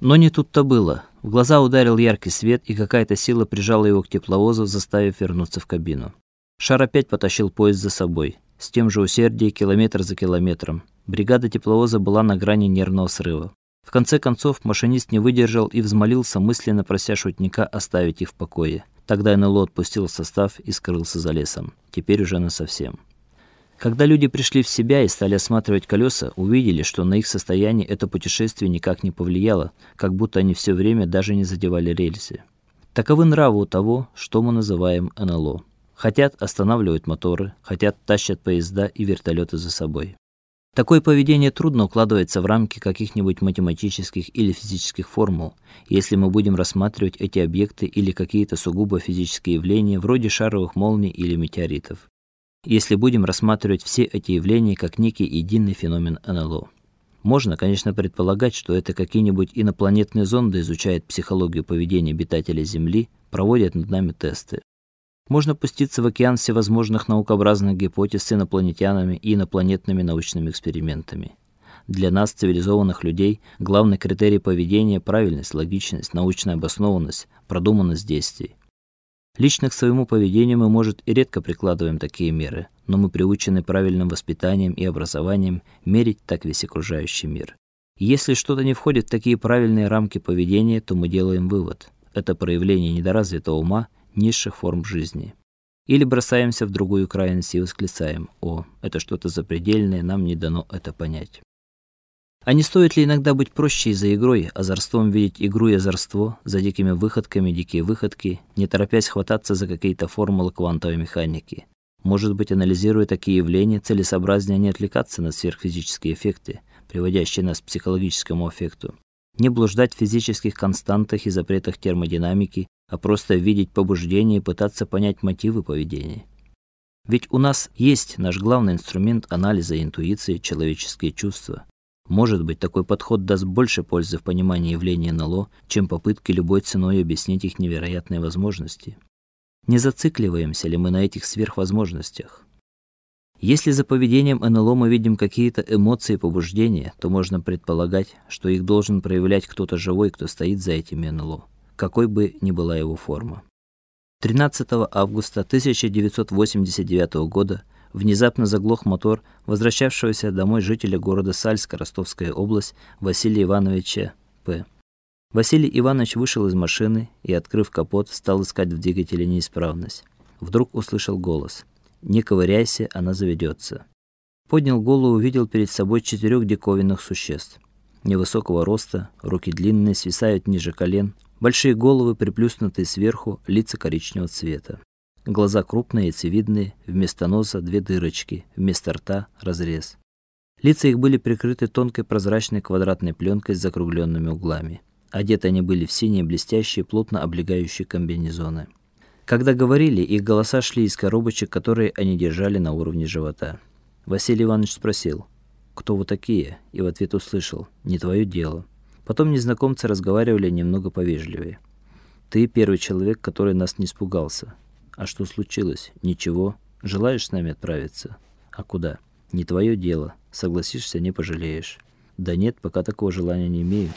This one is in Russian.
Но не тут-то было. В глаза ударил яркий свет, и какая-то сила прижала его к тепловозу, заставив вернуться в кабину. Шар опять потащил поезд за собой, с тем же усердием километр за километром. Бригада тепловоза была на грани нервного срыва. В конце концов машинист не выдержал и взмолился, мысленно прося шутника оставить их в покое. Тогда НЛО отпустил состав и скрылся за лесом. Теперь уже насовсем. Когда люди пришли в себя и стали осматривать колеса, увидели, что на их состояние это путешествие никак не повлияло, как будто они все время даже не задевали рельсы. Таковы нравы у того, что мы называем НЛО. Хотят останавливать моторы, хотят тащат поезда и вертолеты за собой. Такое поведение трудно укладывается в рамки каких-нибудь математических или физических формул, если мы будем рассматривать эти объекты или какие-то сугубо физические явления вроде шаровых молний или метеоритов если будем рассматривать все эти явления как некий единый феномен НЛО. Можно, конечно, предполагать, что это какие-нибудь инопланетные зонды изучают психологию поведения обитателей Земли, проводят над нами тесты. Можно пуститься в океан всевозможных наукообразных гипотез с инопланетянами и инопланетными научными экспериментами. Для нас, цивилизованных людей, главный критерий поведения правильность, логичность, научная обоснованность, продуманность действий. Лично к своему поведению мы, может, и редко прикладываем такие меры, но мы приучены правильным воспитанием и образованием мерить так весь окружающий мир. Если что-то не входит в такие правильные рамки поведения, то мы делаем вывод: это проявление недоразвитого ума низших форм жизни. Или бросаемся в другую крайность и восклицаем: "О, это что-то запредельное, нам не дано это понять". А не стоит ли иногда быть проще и за игрой, озорством видеть игру и озорство, за дикими выходками дикие выходки, не торопясь хвататься за какие-то формулы квантовой механики? Может быть, анализируя такие явления, целесообразнее не отвлекаться на сверхфизические эффекты, приводящие нас к психологическому эффекту, не блуждать в физических константах и запретах термодинамики, а просто видеть побуждения и пытаться понять мотивы поведения. Ведь у нас есть наш главный инструмент анализа интуиции человеческие чувства. Может быть, такой подход даст больше пользы в понимании явления НЛО, чем попытки любой ценой объяснить их невероятные возможности. Не зацикливаемся ли мы на этих сверхвозможностях? Если за поведением НЛО мы видим какие-то эмоции и побуждения, то можно предполагать, что их должен проявлять кто-то живой, кто стоит за этими НЛО, какой бы ни была его форма. 13 августа 1989 года Внезапно заглох мотор возвращавшегося домой жителя города Сальска, Ростовская область, Василия Ивановича П. Василий Иванович вышел из машины и, открыв капот, стал искать в двигателе неисправность. Вдруг услышал голос: "Не ковыряйся, она заведется". Поднял голову, увидел перед собой четырех диковинных существ. Невысокого роста, руки длинные, свисают ниже колен, большие головы приплюснутые сверху, лица коричневого цвета. Глаза крупные, яйцевидные, вместо носа две дырочки, вместо рта разрез. Лица их были прикрыты тонкой прозрачной квадратной пленкой с закругленными углами. Одеты они были в синие блестящие, плотно облегающие комбинезоны. Когда говорили, их голоса шли из коробочек, которые они держали на уровне живота. Василий Иванович спросил: "Кто вы такие?" и в ответ услышал: "Не твое дело". Потом незнакомцы разговаривали немного повежливее. "Ты первый человек, который нас не испугался. А что случилось? Ничего. Желаешь с нами отправиться? А куда? Не твое дело. Согласишься, не пожалеешь. Да нет, пока такого желания не имею.